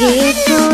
缘分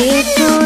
itu